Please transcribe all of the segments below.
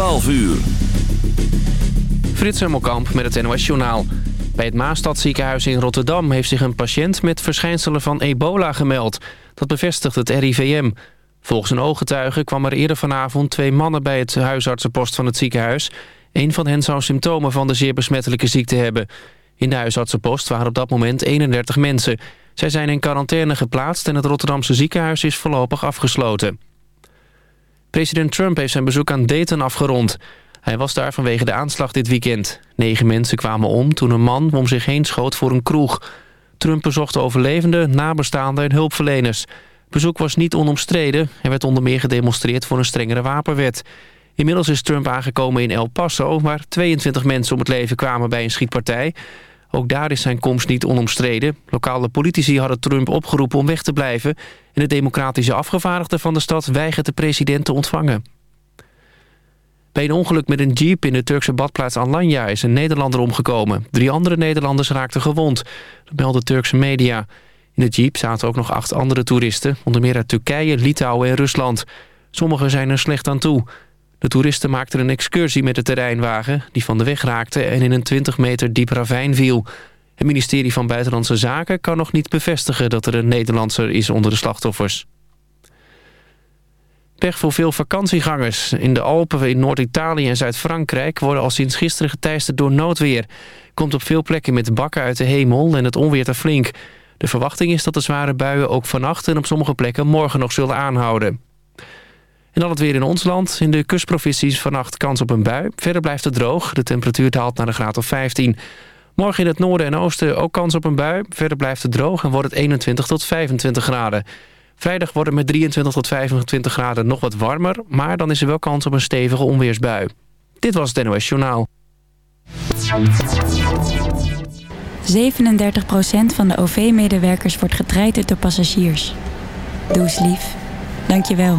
12 uur. Frits Hemmelkamp met het NOS Journaal. Bij het Maastadziekenhuis in Rotterdam heeft zich een patiënt met verschijnselen van ebola gemeld. Dat bevestigt het RIVM. Volgens een ooggetuige kwam er eerder vanavond twee mannen bij het huisartsenpost van het ziekenhuis. Een van hen zou symptomen van de zeer besmettelijke ziekte hebben. In de huisartsenpost waren op dat moment 31 mensen. Zij zijn in quarantaine geplaatst en het Rotterdamse ziekenhuis is voorlopig afgesloten. President Trump heeft zijn bezoek aan Dayton afgerond. Hij was daar vanwege de aanslag dit weekend. Negen mensen kwamen om toen een man om zich heen schoot voor een kroeg. Trump bezocht overlevenden, nabestaanden en hulpverleners. Bezoek was niet onomstreden. Er werd onder meer gedemonstreerd voor een strengere wapenwet. Inmiddels is Trump aangekomen in El Paso... waar 22 mensen om het leven kwamen bij een schietpartij. Ook daar is zijn komst niet onomstreden. Lokale politici hadden Trump opgeroepen om weg te blijven... en de democratische afgevaardigde van de stad weigert de president te ontvangen. Bij een ongeluk met een jeep in de Turkse badplaats Alanya is een Nederlander omgekomen. Drie andere Nederlanders raakten gewond. Dat melden Turkse media. In de jeep zaten ook nog acht andere toeristen, onder meer uit Turkije, Litouwen en Rusland. Sommigen zijn er slecht aan toe. De toeristen maakten een excursie met de terreinwagen... die van de weg raakte en in een 20 meter diep ravijn viel. Het ministerie van Buitenlandse Zaken kan nog niet bevestigen... dat er een Nederlandser is onder de slachtoffers. Pech voor veel vakantiegangers. In de Alpen in Noord-Italië en Zuid-Frankrijk... worden al sinds gisteren geteisterd door noodweer. Komt op veel plekken met bakken uit de hemel en het onweert er flink. De verwachting is dat de zware buien ook vannacht... en op sommige plekken morgen nog zullen aanhouden. En dan het weer in ons land. In de kustprovincies vannacht kans op een bui. Verder blijft het droog. De temperatuur daalt naar de graad of 15. Morgen in het noorden en oosten ook kans op een bui. Verder blijft het droog en wordt het 21 tot 25 graden. Vrijdag wordt het met 23 tot 25 graden nog wat warmer... maar dan is er wel kans op een stevige onweersbui. Dit was het NOS Journaal. 37% van de OV-medewerkers wordt getraind door passagiers. Doe lief. Dank je wel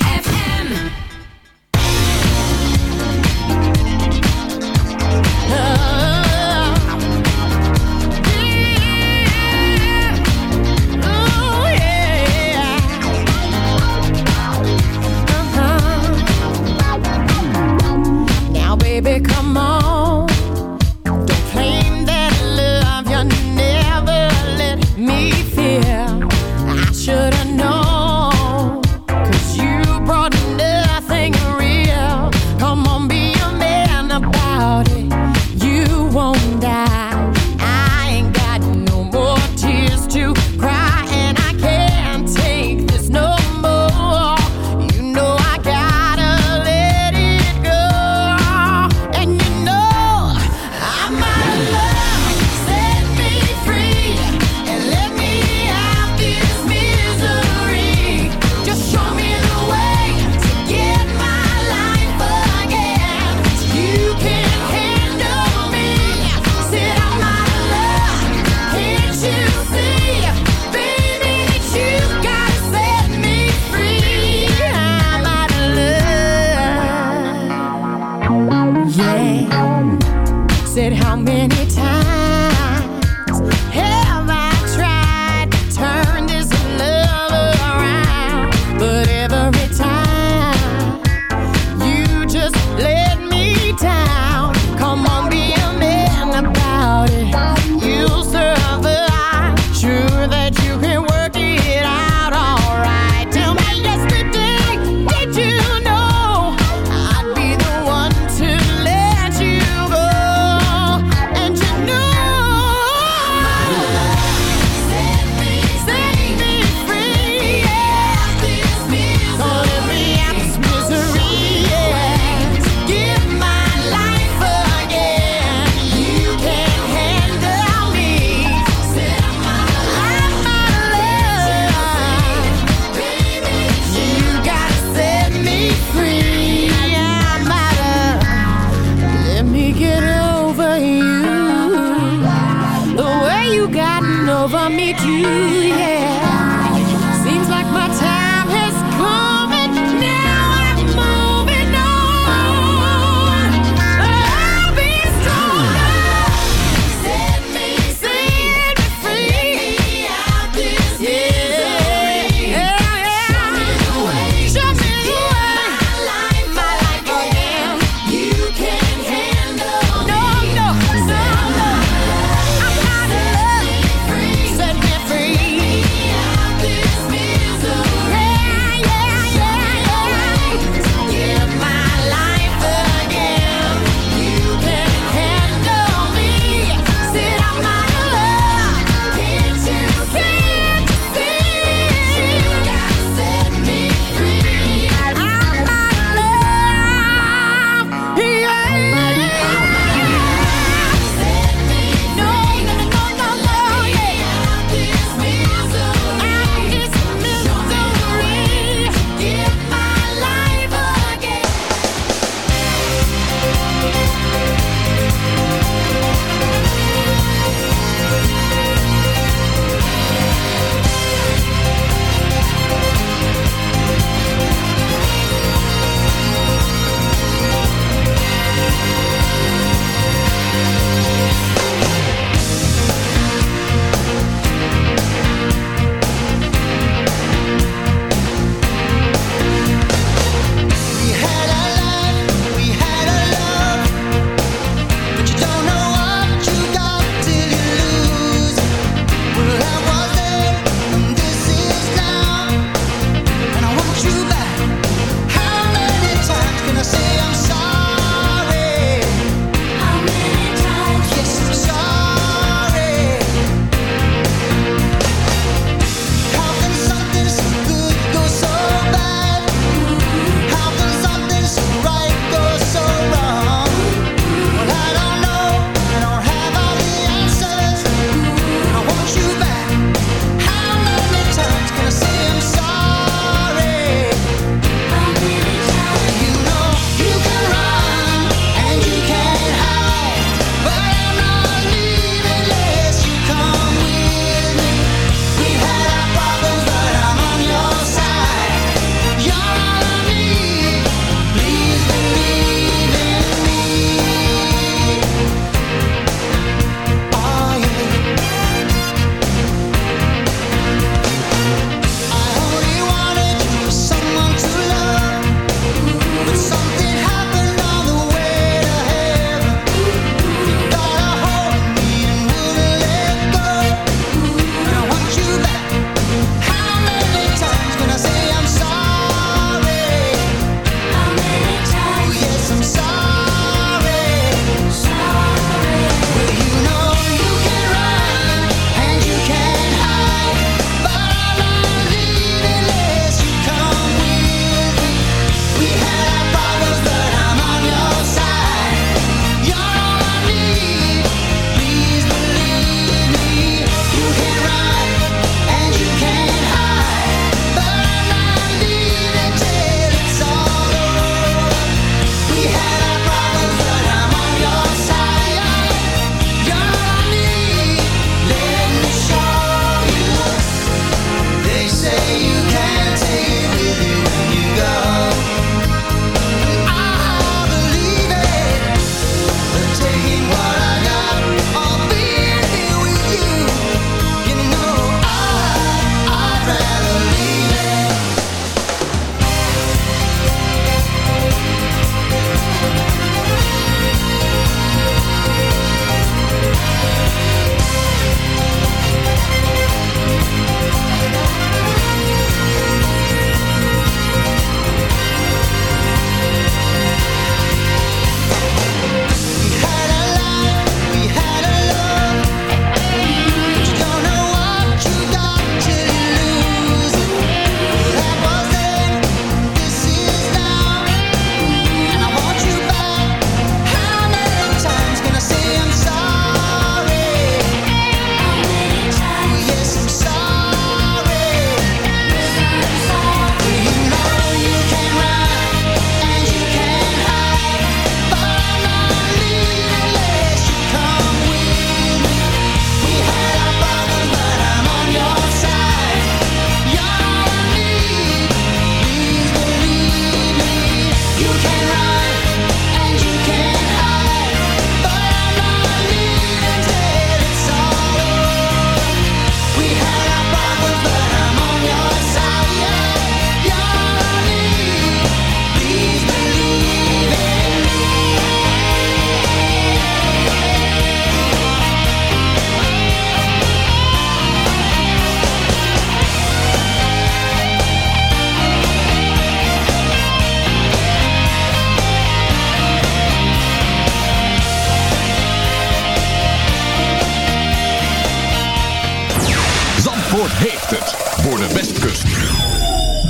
Zandvoort heeft het voor de Westkust.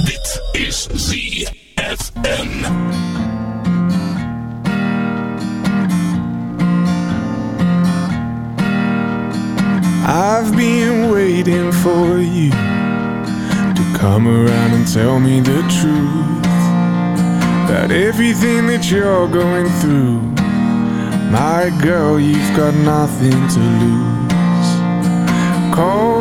Dit is ZFM. I've been waiting for you to come around and tell me the truth about everything that you're going through. My girl, you've got nothing to lose. Cold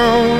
Girl.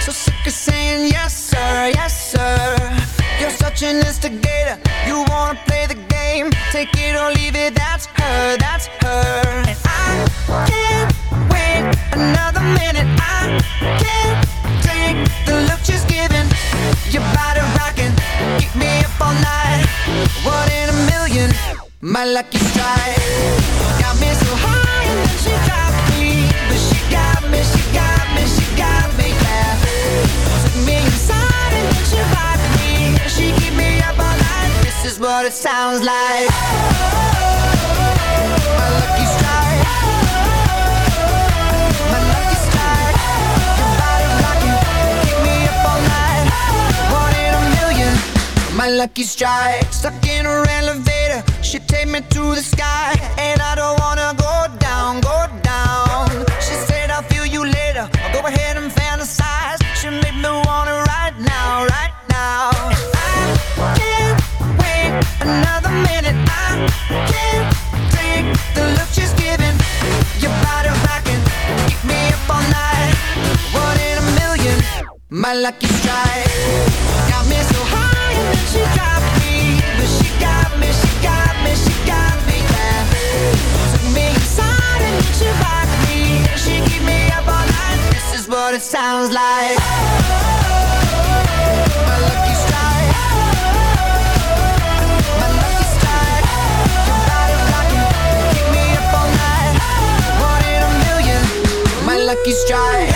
So sick of saying yes. what it sounds like. My lucky. My lucky Keep me up all night. One in a million. My lucky strike. Stuck in her elevator. She take me to the sky. And lucky strike. Got me so high and then she dropped me. But she got me, she got me, she got me, yeah Took me inside and then she rocked me. She keep me up all night. This is what it sounds like. My lucky strike. My lucky strike. Keep me up all night. One in a million. My lucky strike.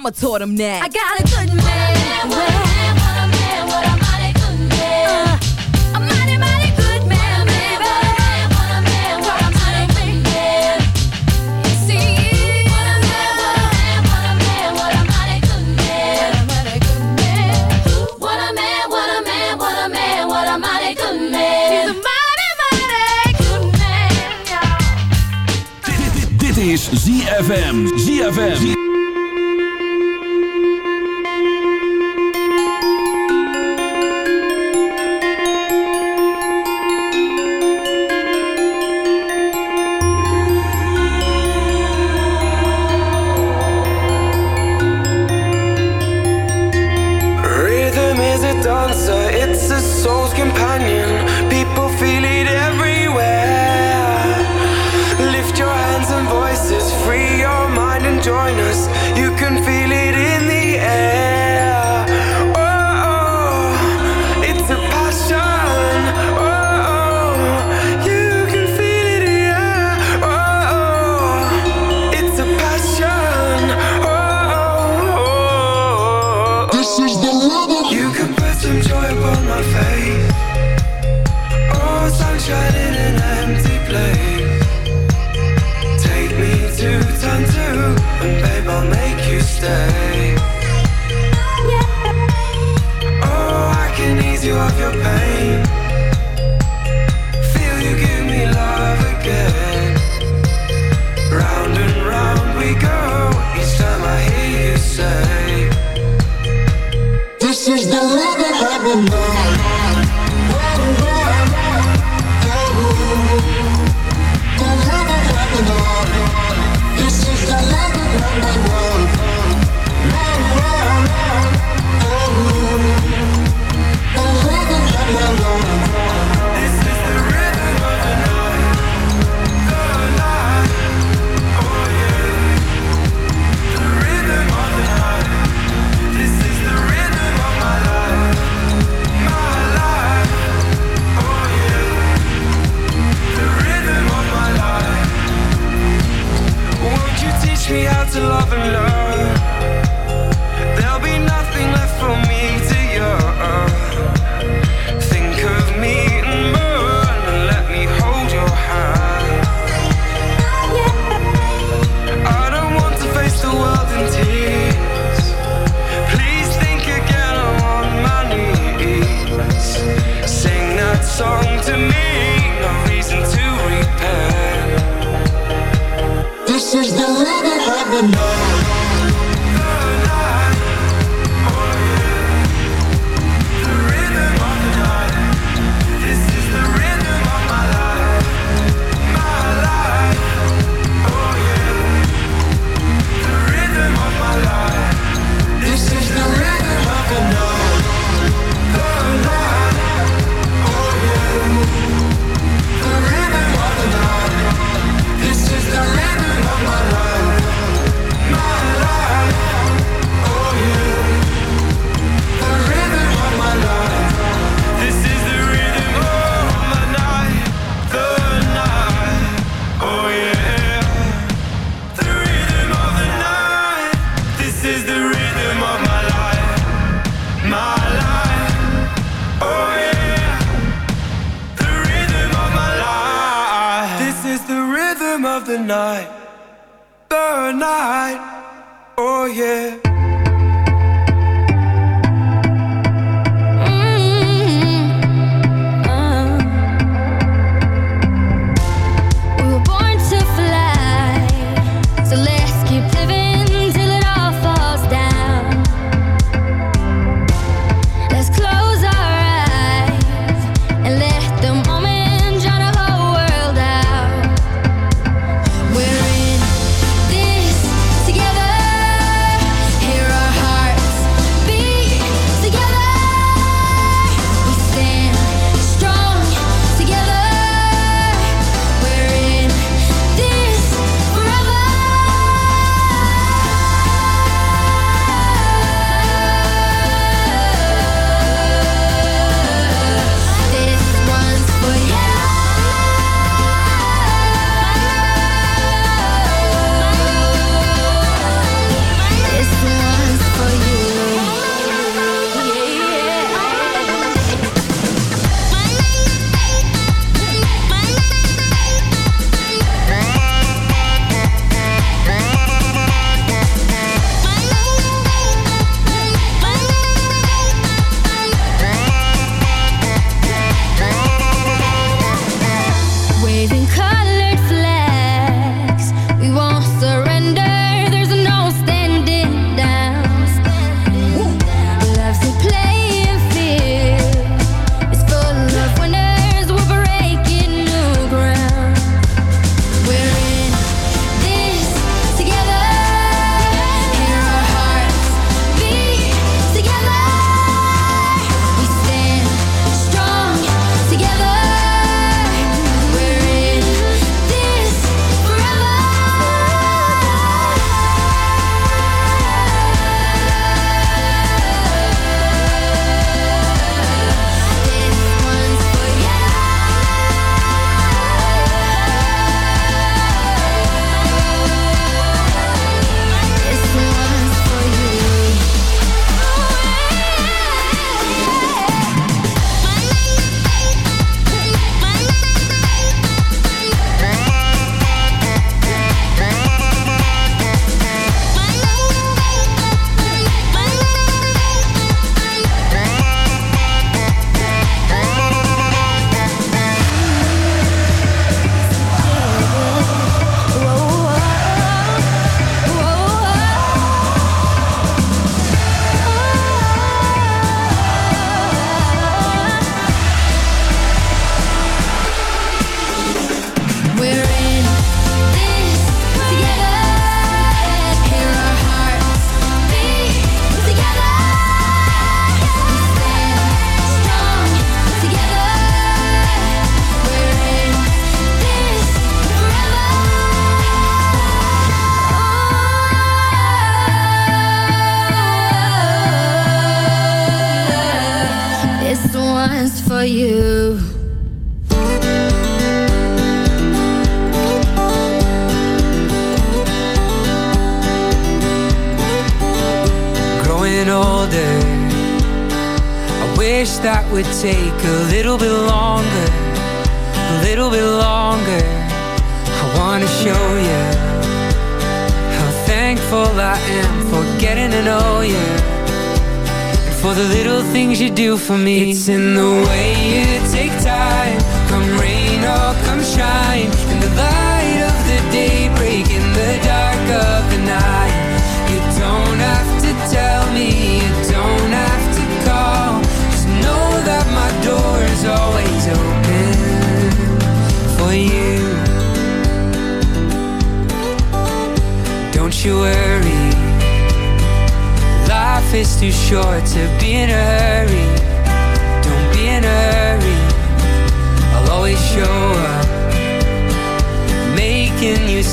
Mama taught him that. I got a good man. What a man, what a man, what a mighty good man. A mighty, mighty good man, baby. What a man, what a mighty good man. See, What a man, what a man, what a mighty good man. mighty good man. What a man, what a man, what a man, what a mighty good He's a mighty, mighty good man, y'all. Dit, dit is ZFM. ZFM. Sometimes me.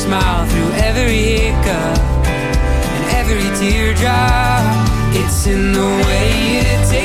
smile through every hiccup and every teardrop. It's in the way you take.